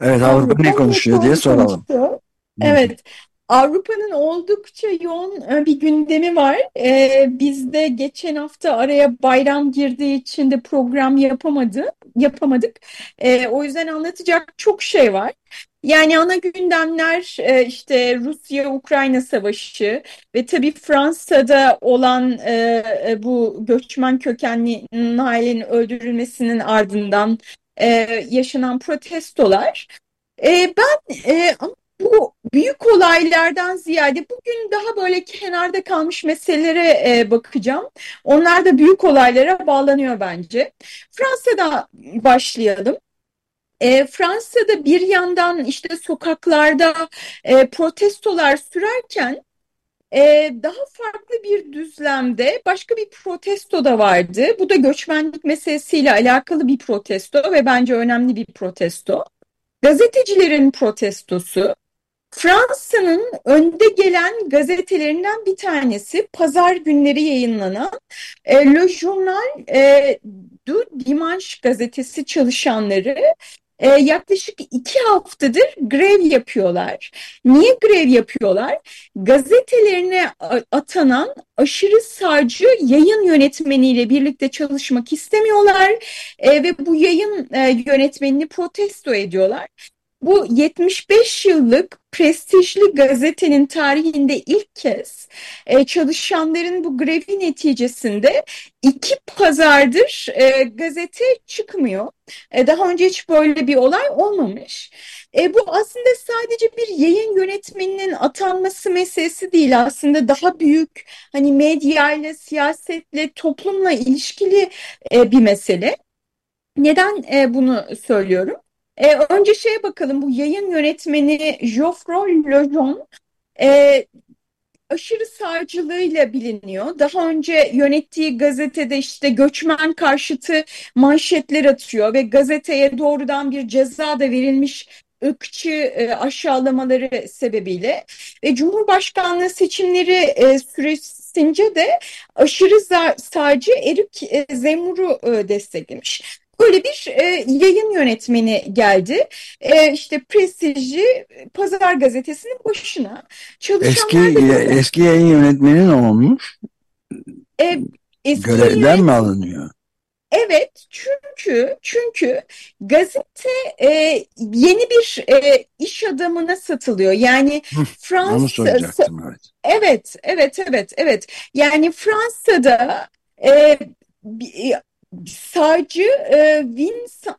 Evet, Avrupa ne konuşuyor diye soralım. Evet, Avrupa'nın oldukça yoğun e, bir gündemi var. Ee, biz de geçen hafta araya bayram girdiği için de program yapamadı, yapamadık. Ee, o yüzden anlatacak çok şey var. Yani ana gündemler e, işte Rusya-Ukrayna savaşı ve tabii Fransa'da olan e, e, bu göçmen kökenli Nail'in öldürülmesinin ardından yaşanan protestolar. Ben bu büyük olaylardan ziyade bugün daha böyle kenarda kalmış meselelere bakacağım. Onlar da büyük olaylara bağlanıyor bence. Fransa'da başlayalım. E, Fransa'da bir yandan işte sokaklarda e, protestolar sürerken e, daha farklı bir düzlemde başka bir protesto da vardı. Bu da göçmenlik meselesiyle alakalı bir protesto ve bence önemli bir protesto. Gazetecilerin protestosu. Fransa'nın önde gelen gazetelerinden bir tanesi pazar günleri yayınlanan e, Le Journal e, du Dimanche gazetesi çalışanları e, yaklaşık iki haftadır grev yapıyorlar. Niye grev yapıyorlar? Gazetelerine atanan aşırı sağcı yayın yönetmeniyle birlikte çalışmak istemiyorlar e, ve bu yayın e, yönetmenini protesto ediyorlar. Bu 75 yıllık prestijli gazetenin tarihinde ilk kez e, çalışanların bu grevi neticesinde iki pazardır e, gazete çıkmıyor. E, daha önce hiç böyle bir olay olmamış. E, bu aslında sadece bir yayın yönetmeninin atanması meselesi değil aslında daha büyük hani medyayla, siyasetle, toplumla ilişkili e, bir mesele. Neden e, bunu söylüyorum? E, önce şeye bakalım bu yayın yönetmeni Geoffroy Lejeune e, aşırı sağcılığıyla biliniyor. Daha önce yönettiği gazetede işte göçmen karşıtı manşetler atıyor ve gazeteye doğrudan bir ceza da verilmiş ırkçı e, aşağılamaları sebebiyle ve Cumhurbaşkanlığı seçimleri e, süresince de aşırı sağcı Erik e, Zemur'u e, desteklemiş. Böyle bir e, yayın yönetmeni geldi. E, işte prestijli Pazar Gazetesi'nin başına. Eski, da, eski yayın yönetmeni ne olmuş? E, eski Görevden yönet... mi alınıyor? Evet çünkü çünkü gazete e, yeni bir e, iş adamına satılıyor. Yani Fransa evet. Evet evet evet evet. Yani Fransa'da e, sağcı e, Vincent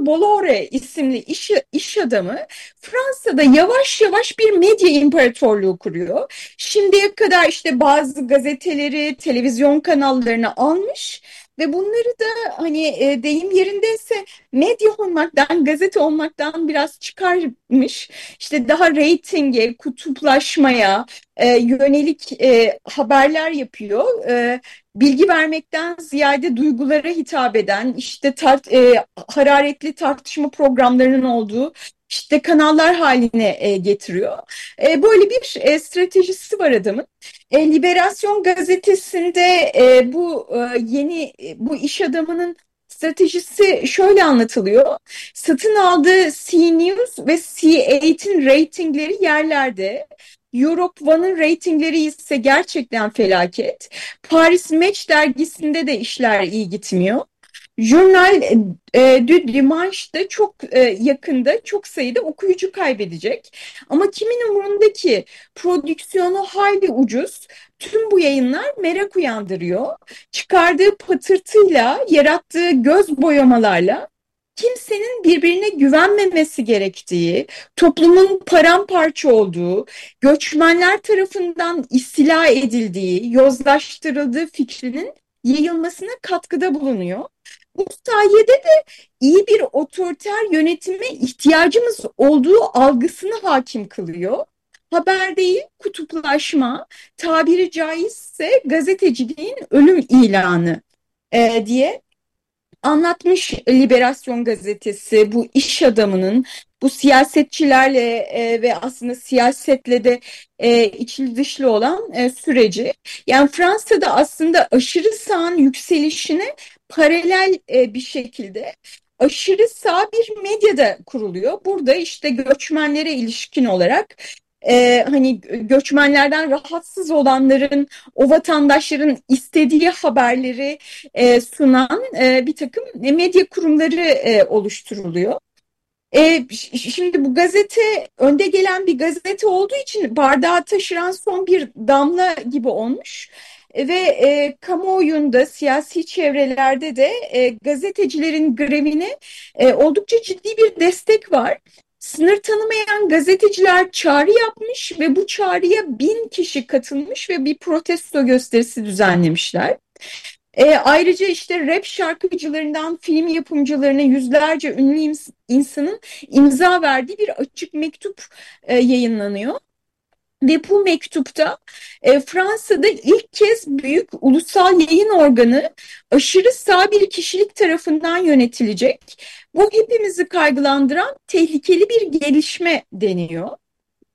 Bolloré isimli iş, iş adamı Fransa'da yavaş yavaş bir medya imparatorluğu kuruyor. Şimdiye kadar işte bazı gazeteleri, televizyon kanallarını almış ve bunları da hani e, deyim yerindeyse medya olmaktan, gazete olmaktan biraz çıkarmış. İşte daha reytinge, kutuplaşmaya e, yönelik e, haberler yapıyor. E, bilgi vermekten ziyade duygulara hitap eden, işte tart, e, hararetli tartışma programlarının olduğu işte kanallar haline e, getiriyor. E, böyle bir e, stratejisi var adamın. E, Liberasyon gazetesinde e, bu e, yeni e, bu iş adamının stratejisi şöyle anlatılıyor. Satın aldığı C News ve C8'in reytingleri yerlerde. Europe One'ın reytingleri ise gerçekten felaket. Paris Match dergisinde de işler iyi gitmiyor. Journal e, du Dimanche'da çok e, yakında çok sayıda okuyucu kaybedecek. Ama kimin umurunda ki prodüksiyonu hayli ucuz. Tüm bu yayınlar merak uyandırıyor. Çıkardığı patırtıyla, yarattığı göz boyamalarla kimsenin birbirine güvenmemesi gerektiği, toplumun paramparça olduğu, göçmenler tarafından istila edildiği, yozlaştırıldığı fikrinin yayılmasına katkıda bulunuyor. Bu sayede de iyi bir otoriter yönetime ihtiyacımız olduğu algısını hakim kılıyor. Haber değil kutuplaşma, tabiri caizse gazeteciliğin ölüm ilanı e, diye anlatmış Liberasyon gazetesi bu iş adamının bu siyasetçilerle e, ve aslında siyasetle de e, içli dışlı olan e, süreci. Yani Fransa'da aslında aşırı sağın yükselişine paralel e, bir şekilde aşırı sağ bir medyada kuruluyor. Burada işte göçmenlere ilişkin olarak e, hani göçmenlerden rahatsız olanların, o vatandaşların istediği haberleri e, sunan e, bir takım medya kurumları e, oluşturuluyor. E, şimdi bu gazete önde gelen bir gazete olduğu için bardağı taşıran son bir damla gibi olmuş ve e, kamuoyunda, siyasi çevrelerde de e, gazetecilerin grevine e, oldukça ciddi bir destek var. Sınır tanımayan gazeteciler çağrı yapmış ve bu çağrıya bin kişi katılmış ve bir protesto gösterisi düzenlemişler. E, ayrıca işte rap şarkıcılarından film yapımcılarına yüzlerce ünlü insanın imza verdiği bir açık mektup e, yayınlanıyor. Ve bu mektupta e, Fransa'da ilk kez büyük ulusal yayın organı aşırı sağ bir kişilik tarafından yönetilecek. Bu hepimizi kaygılandıran tehlikeli bir gelişme deniyor.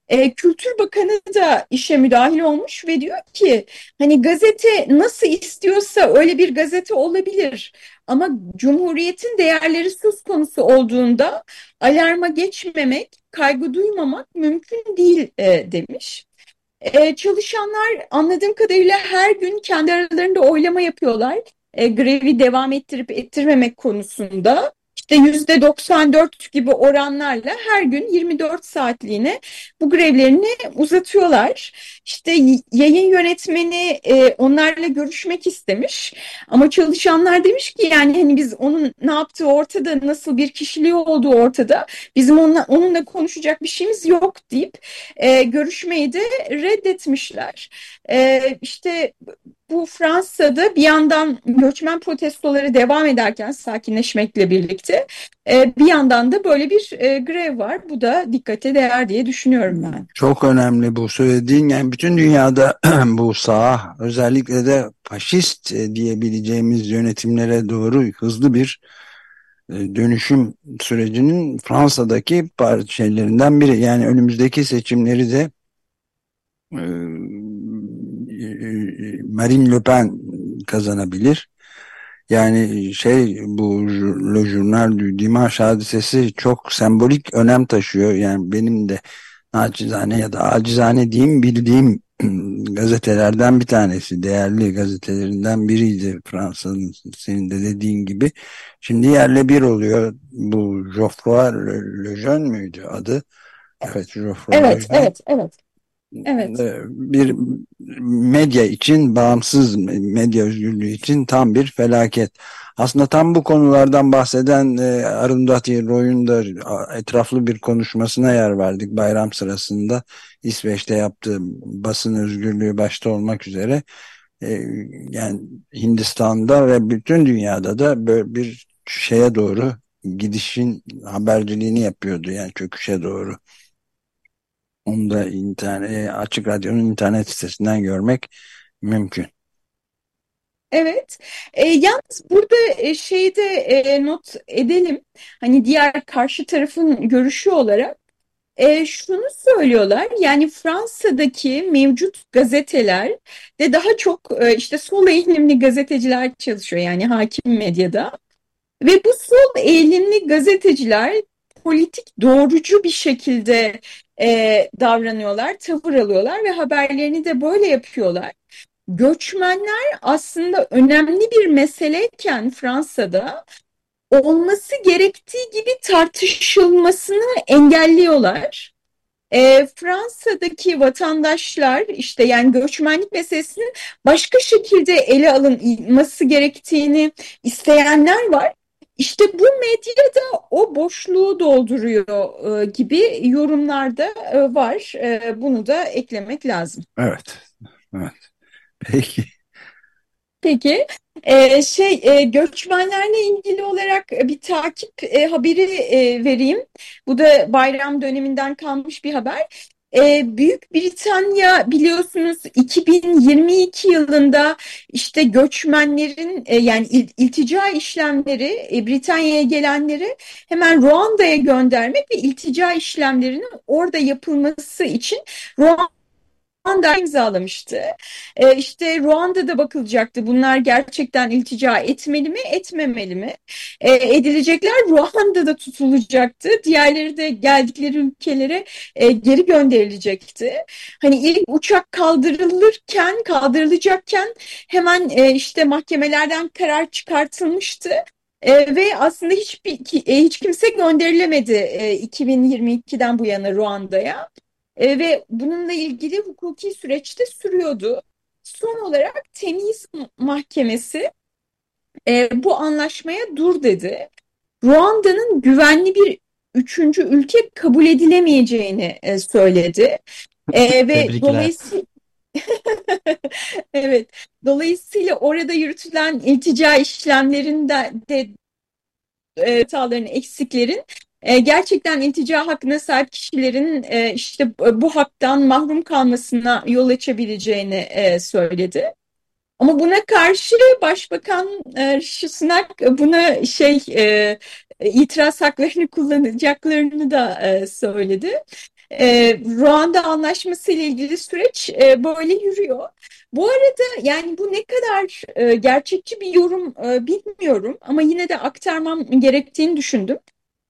E, Kültür Bakanı da işe müdahil olmuş ve diyor ki hani gazete nasıl istiyorsa öyle bir gazete olabilir. Ama Cumhuriyet'in değerleri söz konusu olduğunda alarma geçmemek, kaygı duymamak mümkün değil e, demiş. E, çalışanlar anladığım kadarıyla her gün kendi aralarında oylama yapıyorlar. E, grevi devam ettirip ettirmemek konusunda işte yüzde 94 gibi oranlarla her gün 24 saatliğine bu grevlerini uzatıyorlar. İşte yayın yönetmeni e, onlarla görüşmek istemiş ama çalışanlar demiş ki yani hani biz onun ne yaptığı ortada, nasıl bir kişiliği olduğu ortada. Bizim onunla, onunla konuşacak bir şeyimiz yok deyip e, görüşmeyi de reddetmişler. E, işte bu Fransa'da bir yandan göçmen protestoları devam ederken sakinleşmekle birlikte e, bir yandan da böyle bir e, grev var. Bu da dikkate değer diye düşünüyorum ben. Çok önemli bu söylediğin. Yani bütün dünyada bu sağ özellikle de faşist e, diyebileceğimiz yönetimlere doğru hızlı bir dönüşüm sürecinin Fransa'daki şeylerinden biri. Yani önümüzdeki seçimleri de Marine Le Pen kazanabilir. Yani şey bu Le Journal du Dimanche hadisesi çok sembolik önem taşıyor. Yani benim de nacizane ya da acizane diyeyim bildiğim gazetelerden bir tanesi. Değerli gazetelerinden biriydi Fransa'nın senin de dediğin gibi. Şimdi yerle bir oluyor. Bu Geoffroy Lejeune müydü adı? Evet Geoffroy Evet, Lejeune. evet, evet. Evet. Bir medya için, bağımsız medya özgürlüğü için tam bir felaket. Aslında tam bu konulardan bahseden e, Arundhati Roy'un da etraflı bir konuşmasına yer verdik bayram sırasında. İsveç'te yaptığı basın özgürlüğü başta olmak üzere. E, yani Hindistan'da ve bütün dünyada da böyle bir şeye doğru gidişin haberciliğini yapıyordu yani çöküşe doğru. Onu da internet, e, Açık Radyo'nun internet sitesinden görmek mümkün. Evet. E, yalnız burada e, şeyde e, not edelim. Hani diğer karşı tarafın görüşü olarak e, şunu söylüyorlar. Yani Fransa'daki mevcut gazeteler de daha çok e, işte sol eğilimli gazeteciler çalışıyor. Yani hakim medyada. Ve bu sol eğilimli gazeteciler politik doğrucu bir şekilde e, davranıyorlar, tavır alıyorlar ve haberlerini de böyle yapıyorlar. Göçmenler aslında önemli bir meseleyken Fransa'da olması gerektiği gibi tartışılmasını engelliyorlar. E, Fransa'daki vatandaşlar işte yani göçmenlik meselesinin başka şekilde ele alınması gerektiğini isteyenler var. İşte bu medyada o boşluğu dolduruyor e, gibi yorumlarda e, var. E, bunu da eklemek lazım. Evet. Evet. Peki. Peki ee, şey e, göçmenlerle ilgili olarak bir takip e, haberi e, vereyim. Bu da bayram döneminden kalmış bir haber. E, Büyük Britanya biliyorsunuz 2022 yılında işte göçmenlerin e, yani il, iltica işlemleri e, Britanya'ya gelenleri hemen Ruanda'ya göndermek ve iltica işlemlerinin orada yapılması için Ruanda Ruanda imzalamıştı. E, işte Ruanda'da bakılacaktı. Bunlar gerçekten iltica etmeli mi, etmemeli mi? E, edilecekler Ruanda'da tutulacaktı. Diğerleri de geldikleri ülkelere e, geri gönderilecekti. Hani ilk uçak kaldırılırken, kaldırılacakken hemen e, işte mahkemelerden karar çıkartılmıştı. E, ve aslında hiçbir e, hiç kimse gönderilemedi e, 2022'den bu yana Ruanda'ya. E, ve bununla ilgili hukuki süreçte sürüyordu. Son olarak Temiz Mahkemesi e, bu anlaşmaya dur dedi. Ruanda'nın güvenli bir üçüncü ülke kabul edilemeyeceğini e, söyledi. E, ve dolayısıyla evet, dolayısıyla orada yürütülen iltica işlemlerinde de e, hataların, eksiklerin e, gerçekten iltica hakkına sahip kişilerin e, işte bu haktan mahrum kalmasına yol açabileceğini e, söyledi. Ama buna karşı Başbakan Rishi Sunak buna şey itiraz haklarını kullanacaklarını da söyledi. Ruanda Anlaşması ile ilgili süreç böyle yürüyor. Bu arada yani bu ne kadar gerçekçi bir yorum bilmiyorum ama yine de aktarmam gerektiğini düşündüm.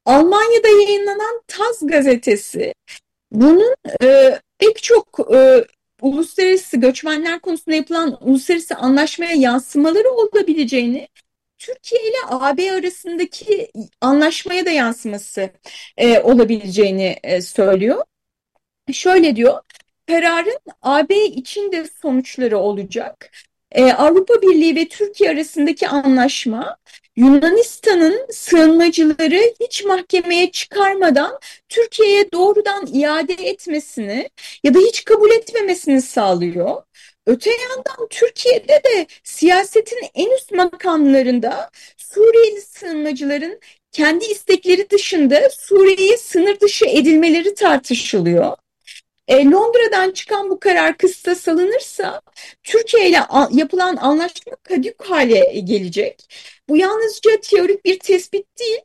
Almanya'da yayınlanan Taz gazetesi bunun e, pek çok e, uluslararası göçmenler konusunda yapılan uluslararası anlaşmaya yansımaları olabileceğini Türkiye ile AB arasındaki anlaşmaya da yansıması e, olabileceğini e, söylüyor. Şöyle diyor, kararın AB için de sonuçları olacak. Ee, Avrupa Birliği ve Türkiye arasındaki anlaşma Yunanistan'ın sığınmacıları hiç mahkemeye çıkarmadan Türkiye'ye doğrudan iade etmesini ya da hiç kabul etmemesini sağlıyor. Öte yandan Türkiye'de de siyasetin en üst makamlarında Suriyeli sığınmacıların kendi istekleri dışında Suriye'ye sınır dışı edilmeleri tartışılıyor. E, Londra'dan çıkan bu karar kıstas alınırsa Türkiye ile yapılan anlaşma kadük hale gelecek. Bu yalnızca teorik bir tespit değil.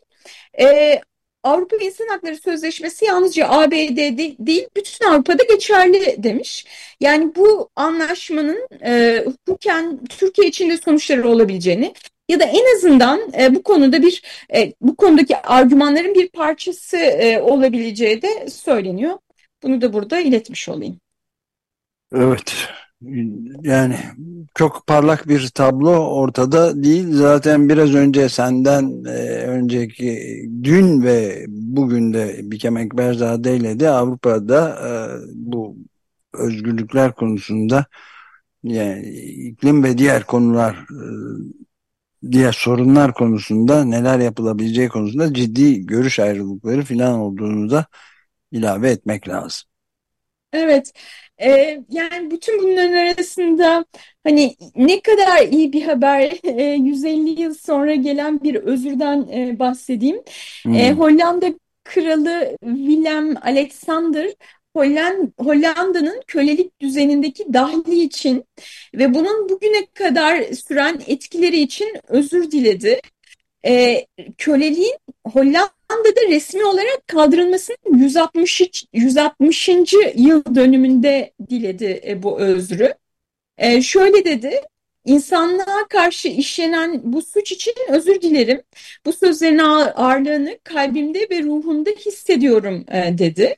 E, Avrupa İnsan Hakları Sözleşmesi yalnızca ABD'de değil, bütün Avrupa'da geçerli demiş. Yani bu anlaşmanın e, hukuken Türkiye için de sonuçları olabileceğini ya da en azından e, bu konuda bir e, bu konudaki argümanların bir parçası e, olabileceği de söyleniyor. Bunu da burada iletmiş olayım. Evet. Yani çok parlak bir tablo ortada değil. Zaten biraz önce senden e, önceki dün ve bugün de Bikem Ekberzade ile de Avrupa'da e, bu özgürlükler konusunda yani iklim ve diğer konular e, diğer sorunlar konusunda neler yapılabileceği konusunda ciddi görüş ayrılıkları falan olduğunu da ilave etmek lazım. Evet, e, yani bütün bunların arasında hani ne kadar iyi bir haber e, 150 yıl sonra gelen bir özürden e, bahsedeyim. Hmm. E, Hollanda Kralı Willem Alexander Hollanda'nın kölelik düzenindeki dahli için ve bunun bugüne kadar süren etkileri için özür diledi. E, köleliğin Hollanda Hollanda'da resmi olarak kaldırılmasının 160. 160. yıl dönümünde diledi bu özrü. E, şöyle dedi, insanlığa karşı işlenen bu suç için özür dilerim. Bu sözlerin ağırlığını kalbimde ve ruhumda hissediyorum e, dedi.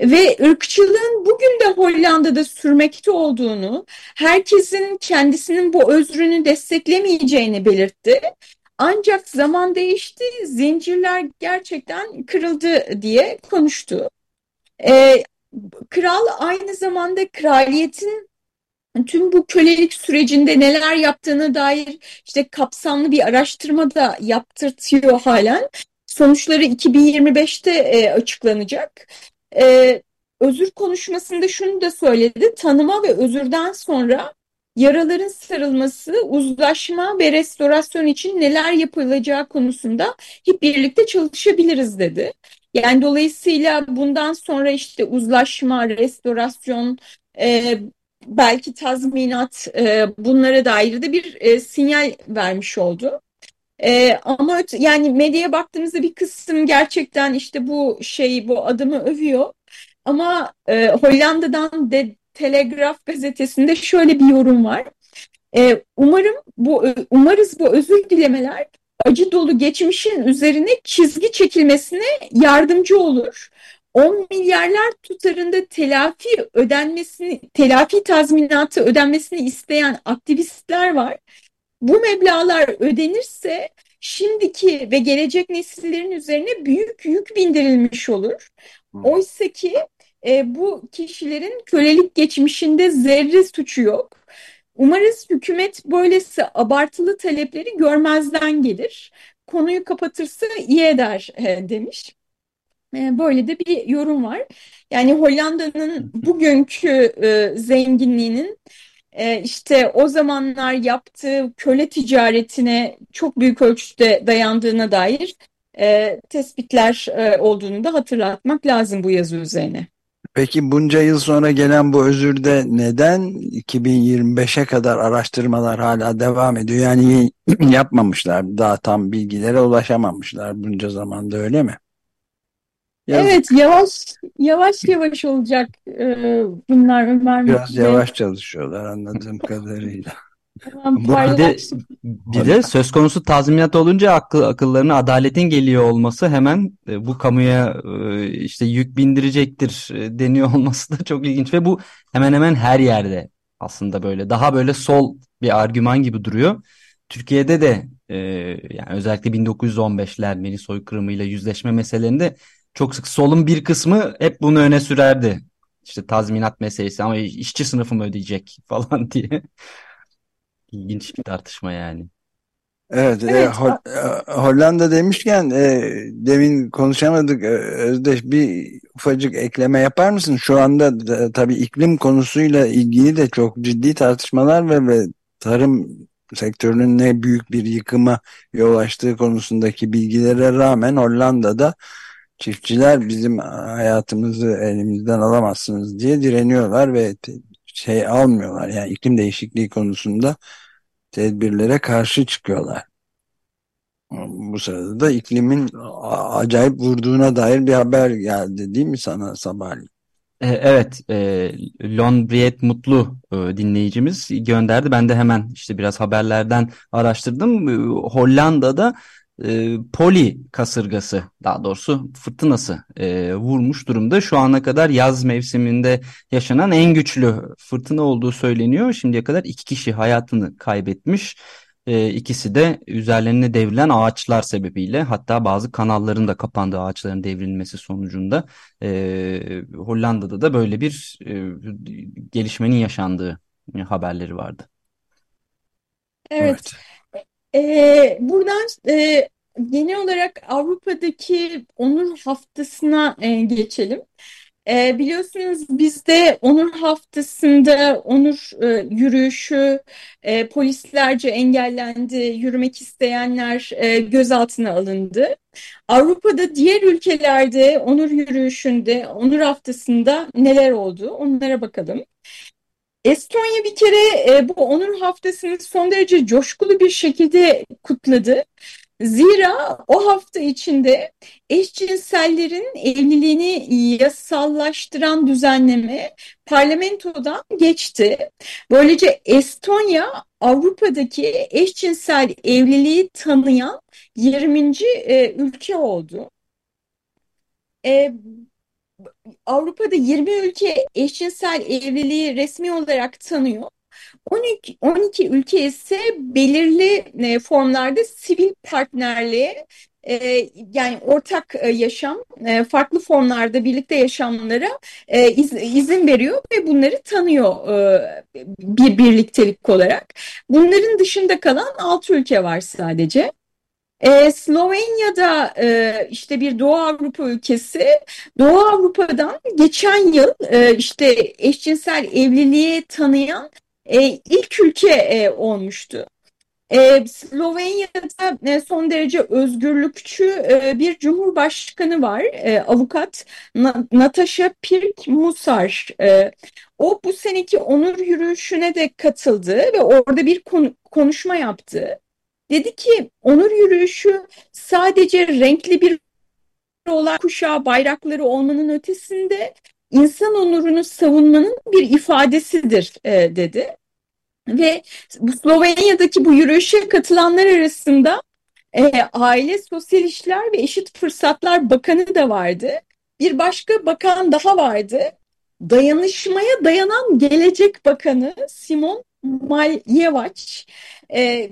ve ırkçılığın bugün de Hollanda'da sürmekte olduğunu, herkesin kendisinin bu özrünü desteklemeyeceğini belirtti. Ancak zaman değişti, zincirler gerçekten kırıldı diye konuştu. Ee, kral aynı zamanda kraliyetin tüm bu kölelik sürecinde neler yaptığına dair işte kapsamlı bir araştırma da yaptırtıyor halen. Sonuçları 2025'te e, açıklanacak. E, özür konuşmasında şunu da söyledi. Tanıma ve özürden sonra yaraların sarılması, uzlaşma ve restorasyon için neler yapılacağı konusunda hep birlikte çalışabiliriz dedi. Yani dolayısıyla bundan sonra işte uzlaşma, restorasyon, e, belki tazminat e, bunlara dair de bir e, sinyal vermiş oldu. E, ama yani medyaya baktığımızda bir kısım gerçekten işte bu şeyi bu adımı övüyor. Ama e, Hollanda'dan de Telegraf gazetesinde şöyle bir yorum var. E, umarım bu umarız bu özür dilemeler acı dolu geçmişin üzerine çizgi çekilmesine yardımcı olur. 10 milyarlar tutarında telafi ödenmesini, telafi tazminatı ödenmesini isteyen aktivistler var. Bu meblağlar ödenirse şimdiki ve gelecek nesillerin üzerine büyük yük bindirilmiş olur. Oysa ki e, bu kişilerin kölelik geçmişinde zerre suçu yok. Umarız hükümet böylesi abartılı talepleri görmezden gelir. Konuyu kapatırsa iyi eder e, demiş. E, böyle de bir yorum var. Yani Hollanda'nın bugünkü e, zenginliğinin e, işte o zamanlar yaptığı köle ticaretine çok büyük ölçüde dayandığına dair e, tespitler e, olduğunu da hatırlatmak lazım bu yazı üzerine. Peki bunca yıl sonra gelen bu özürde neden 2025'e kadar araştırmalar hala devam ediyor? Yani yapmamışlar, daha tam bilgilere ulaşamamışlar bunca zamanda öyle mi? Yaz... Evet yavaş yavaş yavaş olacak e, bunlar Ömer Biraz yavaş çalışıyorlar anladığım kadarıyla. bir de, bir de söz konusu tazminat olunca akıl, akıllarına adaletin geliyor olması hemen e, bu kamuya e, işte yük bindirecektir e, deniyor olması da çok ilginç ve bu hemen hemen her yerde aslında böyle daha böyle sol bir argüman gibi duruyor. Türkiye'de de e, yani özellikle 1915'ler Ermeni soykırımıyla yüzleşme meselelerinde çok sık solun bir kısmı hep bunu öne sürerdi. İşte tazminat meselesi ama işçi sınıfı mı ödeyecek falan diye. İlginç bir tartışma yani. Evet, e, evet. E, Hol Hollanda demişken e, demin konuşamadık e, Özdeş bir ufacık ekleme yapar mısın? Şu anda da, tabii iklim konusuyla ilgili de çok ciddi tartışmalar ve, ve tarım sektörünün ne büyük bir yıkıma yol açtığı konusundaki bilgilere rağmen Hollanda'da çiftçiler bizim hayatımızı elimizden alamazsınız diye direniyorlar ve şey almıyorlar. Yani iklim değişikliği konusunda tedbirlere karşı çıkıyorlar. Bu sırada da iklimin acayip vurduğuna dair bir haber geldi değil mi sana sabahleyin? E, evet, e, Lon Briet Mutlu e, dinleyicimiz gönderdi. Ben de hemen işte biraz haberlerden araştırdım. E, Hollanda'da e, poli kasırgası daha doğrusu fırtınası e, vurmuş durumda. Şu ana kadar yaz mevsiminde yaşanan en güçlü fırtına olduğu söyleniyor. Şimdiye kadar iki kişi hayatını kaybetmiş. E, ikisi de üzerlerine devrilen ağaçlar sebebiyle hatta bazı kanalların da kapandığı ağaçların devrilmesi sonucunda e, Hollanda'da da böyle bir e, gelişmenin yaşandığı haberleri vardı. Evet. evet. E, buradan e, genel olarak Avrupa'daki onur haftasına e, geçelim. E, biliyorsunuz bizde onur haftasında onur e, yürüyüşü e, polislerce engellendi, yürümek isteyenler e, gözaltına alındı. Avrupa'da diğer ülkelerde onur yürüyüşünde, onur haftasında neler oldu onlara bakalım. Estonya bir kere e, bu onur haftasını son derece coşkulu bir şekilde kutladı. Zira o hafta içinde eşcinsellerin evliliğini yasallaştıran düzenleme parlamentodan geçti. Böylece Estonya Avrupa'daki eşcinsel evliliği tanıyan 20. E, ülke oldu. E, Avrupa'da 20 ülke eşcinsel evliliği resmi olarak tanıyor. 12, 12 ülke ise belirli e, formlarda sivil partnerliğe e, yani ortak e, yaşam e, farklı formlarda birlikte yaşamlara e, iz, izin veriyor ve bunları tanıyor e, bir birliktelik olarak. Bunların dışında kalan 6 ülke var sadece. E, Slovenya'da e, işte bir Doğu Avrupa ülkesi Doğu Avrupa'dan geçen yıl e, işte eşcinsel evliliği tanıyan e, ilk ülke e, olmuştu. E, Slovenya'da e, son derece özgürlükçü e, bir cumhurbaşkanı var, e, avukat Na Natasha Pirk-Musar. E, o bu seneki onur yürüyüşüne de katıldı ve orada bir kon konuşma yaptı. Dedi ki onur yürüyüşü sadece renkli bir olay kuşağı bayrakları olmanın ötesinde insan onurunu savunmanın bir ifadesidir e, dedi. Ve Slovenya'daki bu yürüyüşe katılanlar arasında e, Aile, Sosyal İşler ve Eşit Fırsatlar Bakanı da vardı. Bir başka bakan daha vardı. Dayanışmaya Dayanan Gelecek Bakanı Simon Maljevac. E,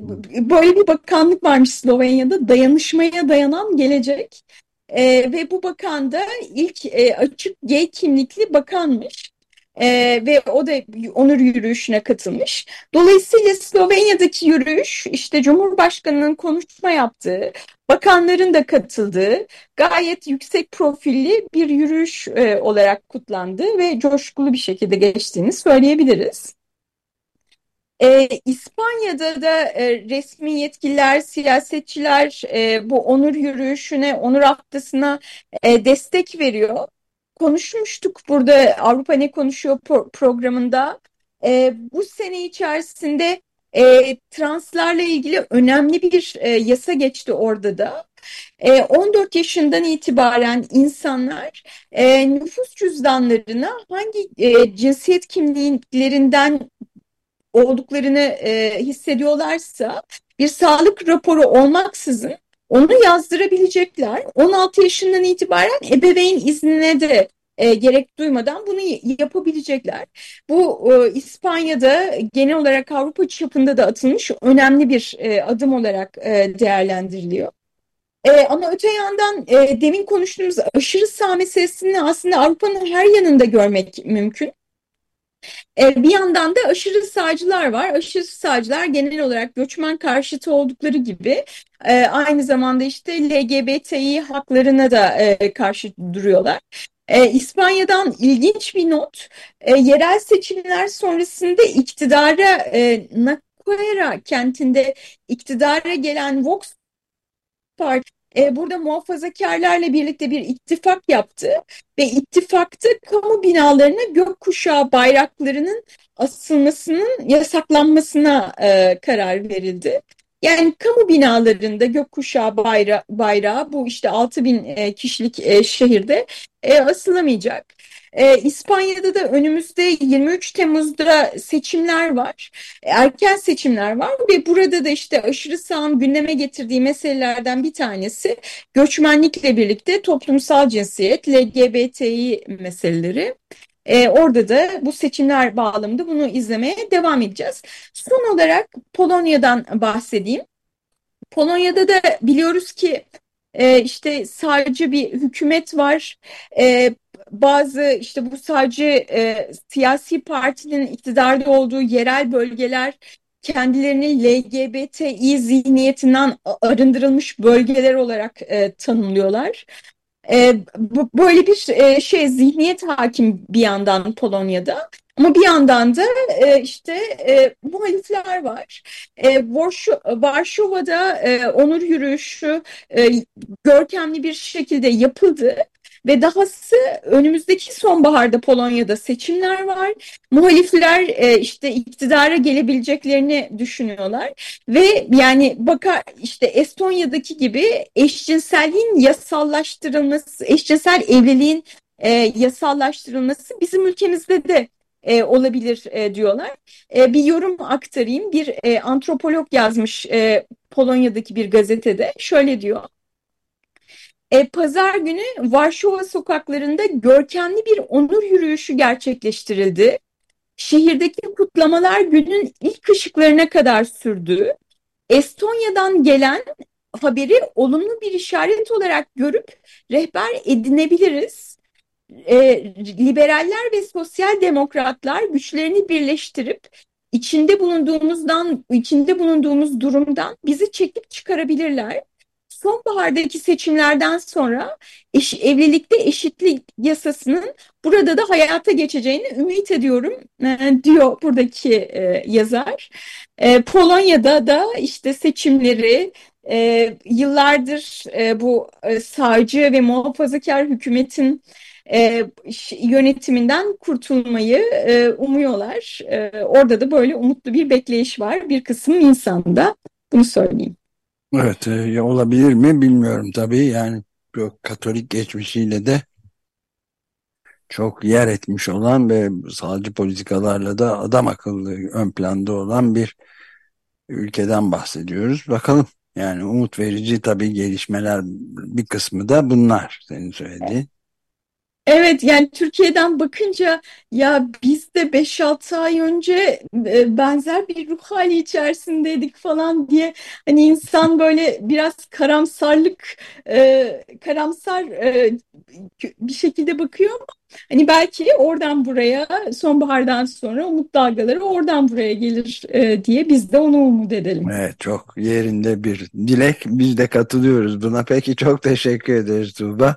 böyle bir bakanlık varmış Slovenya'da. Dayanışmaya Dayanan Gelecek. E, ve bu bakan da ilk e, açık gay kimlikli bakanmış. Ee, ve o da onur yürüyüşüne katılmış. Dolayısıyla Slovenya'daki yürüyüş işte Cumhurbaşkanı'nın konuşma yaptığı, bakanların da katıldığı gayet yüksek profilli bir yürüyüş e, olarak kutlandı ve coşkulu bir şekilde geçtiğini söyleyebiliriz. E, İspanya'da da e, resmi yetkililer, siyasetçiler e, bu onur yürüyüşüne, onur haftasına e, destek veriyor konuşmuştuk burada Avrupa Ne Konuşuyor programında. E, bu sene içerisinde e, translarla ilgili önemli bir e, yasa geçti orada da. E, 14 yaşından itibaren insanlar e, nüfus cüzdanlarına hangi e, cinsiyet kimliklerinden olduklarını e, hissediyorlarsa bir sağlık raporu olmaksızın onu yazdırabilecekler. 16 yaşından itibaren ebeveyn iznine de e, gerek duymadan bunu yapabilecekler. Bu e, İspanya'da genel olarak Avrupa çapında da atılmış önemli bir e, adım olarak e, değerlendiriliyor. E, ama öte yandan e, demin konuştuğumuz aşırı sağ meselesini aslında Avrupa'nın her yanında görmek mümkün. E, bir yandan da aşırı sağcılar var. Aşırı sağcılar genel olarak göçmen karşıtı oldukları gibi e, aynı zamanda işte LGBTİ haklarına da e, karşı duruyorlar. İspanya'dan ilginç bir not. Yerel seçimler sonrasında iktidara e, Nacuera kentinde iktidara gelen Vox Parti e, burada muhafazakarlarla birlikte bir ittifak yaptı ve ittifakta kamu binalarına gökkuşağı bayraklarının asılmasının yasaklanmasına e, karar verildi. Yani kamu binalarında gökkuşağı bayra bayrağı bu işte 6 bin e, kişilik e, şehirde e, asılamayacak. E, İspanya'da da önümüzde 23 Temmuz'da seçimler var. Erken seçimler var ve burada da işte aşırı sağın gündeme getirdiği meselelerden bir tanesi göçmenlikle birlikte toplumsal cinsiyet, LGBTİ meseleleri. E, orada da bu seçimler bağlamında bunu izlemeye devam edeceğiz. Son olarak Polonya'dan bahsedeyim. Polonya'da da biliyoruz ki e, işte sadece bir hükümet var. E, bazı işte bu sadece e, siyasi partinin iktidarda olduğu yerel bölgeler kendilerini LGBTİ zihniyetinden arındırılmış bölgeler olarak e, tanımlıyorlar. E, bu, böyle bir e, şey zihniyet hakim bir yandan Polonya'da. Ama bir yandan da e, işte e, muhalifler var. E, Varşova'da e, onur yürüyüşü e, görkemli bir şekilde yapıldı. Ve dahası önümüzdeki sonbaharda Polonya'da seçimler var. Muhalifler e, işte iktidara gelebileceklerini düşünüyorlar. Ve yani bakar işte Estonya'daki gibi eşcinselliğin yasallaştırılması, eşcinsel evliliğin e, yasallaştırılması bizim ülkemizde de e, olabilir e, diyorlar. E, bir yorum aktarayım. Bir e, antropolog yazmış e, Polonya'daki bir gazetede. Şöyle diyor. E, pazar günü Varşova sokaklarında görkemli bir onur yürüyüşü gerçekleştirildi. Şehirdeki kutlamalar günün ilk ışıklarına kadar sürdü. Estonya'dan gelen haberi olumlu bir işaret olarak görüp rehber edinebiliriz. E, liberaller ve sosyal demokratlar güçlerini birleştirip içinde bulunduğumuzdan içinde bulunduğumuz durumdan bizi çekip çıkarabilirler. Sonbahardaki seçimlerden sonra eş, evlilikte eşitlik yasasının burada da hayata geçeceğini ümit ediyorum e, diyor buradaki e, yazar. E, Polonya'da da işte seçimleri e, yıllardır e, bu e, sağcı ve muhafazakar hükümetin e, yönetiminden kurtulmayı e, umuyorlar. E, orada da böyle umutlu bir bekleyiş var bir kısım insanda. Bunu söyleyeyim. Evet e, olabilir mi bilmiyorum tabii yani çok Katolik geçmişiyle de çok yer etmiş olan ve sağcı politikalarla da adam akıllı ön planda olan bir ülkeden bahsediyoruz. Bakalım yani umut verici tabii gelişmeler bir kısmı da bunlar senin söylediğin. Evet yani Türkiye'den bakınca ya biz de 5-6 ay önce e, benzer bir ruh hali içerisindeydik falan diye hani insan böyle biraz karamsarlık e, karamsar e, bir şekilde bakıyor ama hani belki oradan buraya sonbahardan sonra umut dalgaları oradan buraya gelir diye biz de onu umut edelim. Evet çok yerinde bir dilek biz de katılıyoruz buna peki çok teşekkür ederiz Tuğba.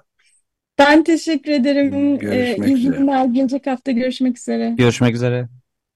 Ben teşekkür ederim. Görüşmek ee, üzere. Gelecek hafta görüşmek üzere. Görüşmek üzere.